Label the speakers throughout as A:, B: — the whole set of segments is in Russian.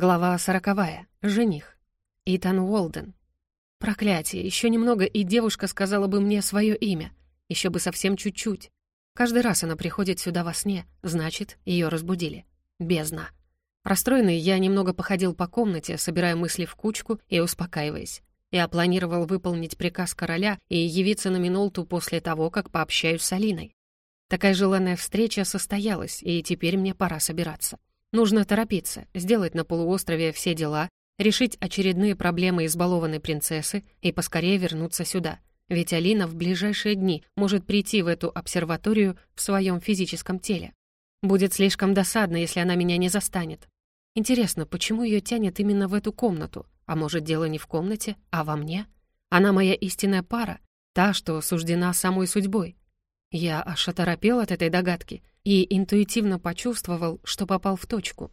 A: Глава сороковая. Жених. Итан Уолден. Проклятие, еще немного, и девушка сказала бы мне свое имя. Еще бы совсем чуть-чуть. Каждый раз она приходит сюда во сне, значит, ее разбудили. Бездна. Расстроенный, я немного походил по комнате, собирая мысли в кучку и успокаиваясь. Я планировал выполнить приказ короля и явиться на Минолту после того, как пообщаюсь с Алиной. Такая желанная встреча состоялась, и теперь мне пора собираться. Нужно торопиться, сделать на полуострове все дела, решить очередные проблемы избалованной принцессы и поскорее вернуться сюда. Ведь Алина в ближайшие дни может прийти в эту обсерваторию в своем физическом теле. Будет слишком досадно, если она меня не застанет. Интересно, почему ее тянет именно в эту комнату? А может, дело не в комнате, а во мне? Она моя истинная пара, та, что суждена самой судьбой. Я аж оторопел от этой догадки и интуитивно почувствовал, что попал в точку.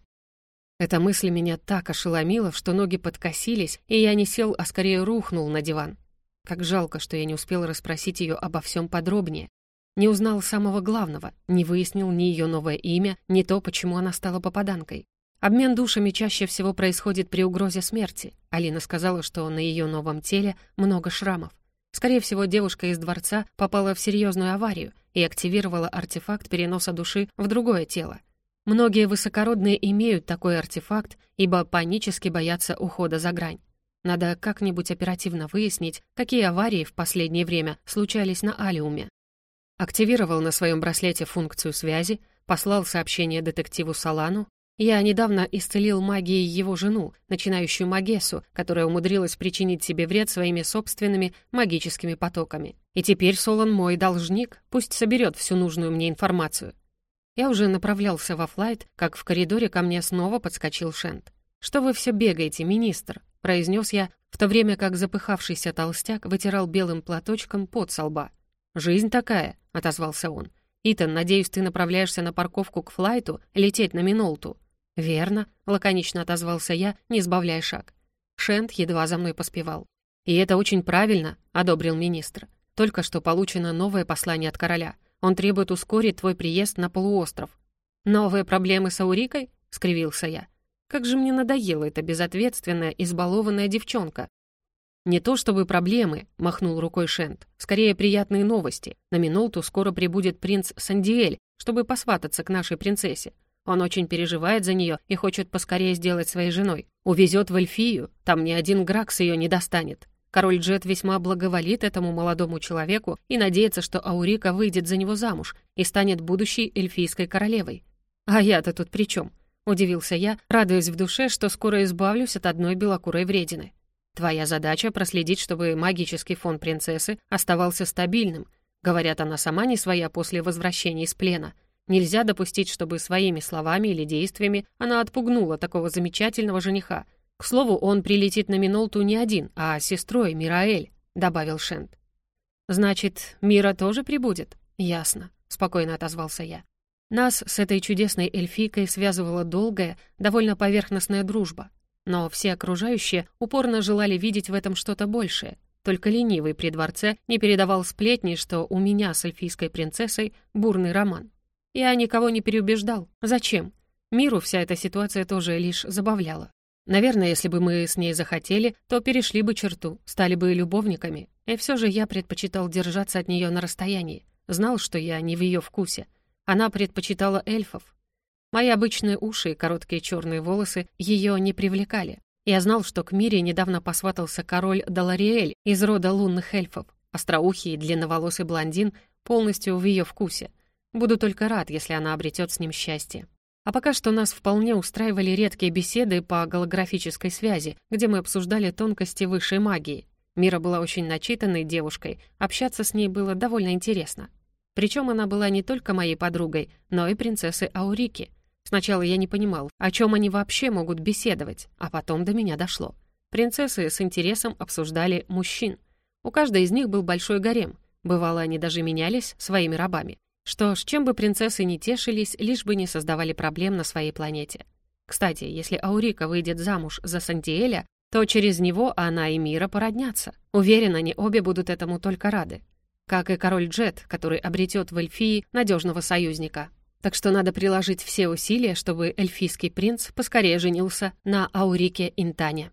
A: Эта мысль меня так ошеломила, что ноги подкосились, и я не сел, а скорее рухнул на диван. Как жалко, что я не успел расспросить ее обо всем подробнее. Не узнал самого главного, не выяснил ни ее новое имя, ни то, почему она стала попаданкой. Обмен душами чаще всего происходит при угрозе смерти. Алина сказала, что на ее новом теле много шрамов. Скорее всего, девушка из дворца попала в серьезную аварию и активировала артефакт переноса души в другое тело. Многие высокородные имеют такой артефакт, ибо панически боятся ухода за грань. Надо как-нибудь оперативно выяснить, какие аварии в последнее время случались на Алиуме. Активировал на своем браслете функцию связи, послал сообщение детективу Салану я недавно исцелил магией его жену, начинающую Магесу, которая умудрилась причинить себе вред своими собственными магическими потоками. И теперь Солон мой должник, пусть соберет всю нужную мне информацию. Я уже направлялся во флайт, как в коридоре ко мне снова подскочил Шент. «Что вы все бегаете, министр?» — произнес я, в то время как запыхавшийся толстяк вытирал белым платочком пот со лба. «Жизнь такая», — отозвался он. «Итан, надеюсь, ты направляешься на парковку к флайту, лететь на Минолту. «Верно», — лаконично отозвался я, не сбавляя шаг. Шент едва за мной поспевал. «И это очень правильно», — одобрил министр. «Только что получено новое послание от короля. Он требует ускорить твой приезд на полуостров». «Новые проблемы с Аурикой?» — скривился я. «Как же мне надоела эта безответственная, избалованная девчонка». «Не то чтобы проблемы», — махнул рукой Шент. «Скорее, приятные новости. На Минолту скоро прибудет принц Сандиэль, чтобы посвататься к нашей принцессе. Он очень переживает за нее и хочет поскорее сделать своей женой. Увезет в Эльфию, там ни один Гракс ее не достанет. Король Джет весьма благоволит этому молодому человеку и надеется, что Аурика выйдет за него замуж и станет будущей эльфийской королевой. «А я-то тут при чем? удивился я, радуясь в душе, что скоро избавлюсь от одной белокурой вредины. «Твоя задача — проследить, чтобы магический фон принцессы оставался стабильным. Говорят, она сама не своя после возвращения из плена — Нельзя допустить, чтобы своими словами или действиями она отпугнула такого замечательного жениха. К слову, он прилетит на Минолту не один, а с сестрой Мираэль», — добавил Шент. «Значит, Мира тоже прибудет?» «Ясно», — спокойно отозвался я. Нас с этой чудесной эльфийкой связывала долгая, довольно поверхностная дружба. Но все окружающие упорно желали видеть в этом что-то большее. Только ленивый при дворце не передавал сплетни, что у меня с эльфийской принцессой бурный роман. Я никого не переубеждал. Зачем? Миру вся эта ситуация тоже лишь забавляла. Наверное, если бы мы с ней захотели, то перешли бы черту, стали бы любовниками. И все же я предпочитал держаться от нее на расстоянии. Знал, что я не в ее вкусе. Она предпочитала эльфов. Мои обычные уши и короткие черные волосы ее не привлекали. Я знал, что к Мире недавно посватался король Далариэль из рода лунных эльфов. Остроухий длинноволосый блондин полностью в ее вкусе — Буду только рад, если она обретет с ним счастье. А пока что нас вполне устраивали редкие беседы по голографической связи, где мы обсуждали тонкости высшей магии. Мира была очень начитанной девушкой, общаться с ней было довольно интересно. Причем она была не только моей подругой, но и принцессой Аурики. Сначала я не понимал, о чем они вообще могут беседовать, а потом до меня дошло. Принцессы с интересом обсуждали мужчин. У каждой из них был большой гарем. Бывало, они даже менялись своими рабами. Что ж, чем бы принцессы не тешились, лишь бы не создавали проблем на своей планете. Кстати, если Аурика выйдет замуж за Сантиэля, то через него она и Мира породнятся. Уверен, они обе будут этому только рады. Как и король Джет, который обретет в Эльфии надежного союзника. Так что надо приложить все усилия, чтобы эльфийский принц поскорее женился на Аурике Интане.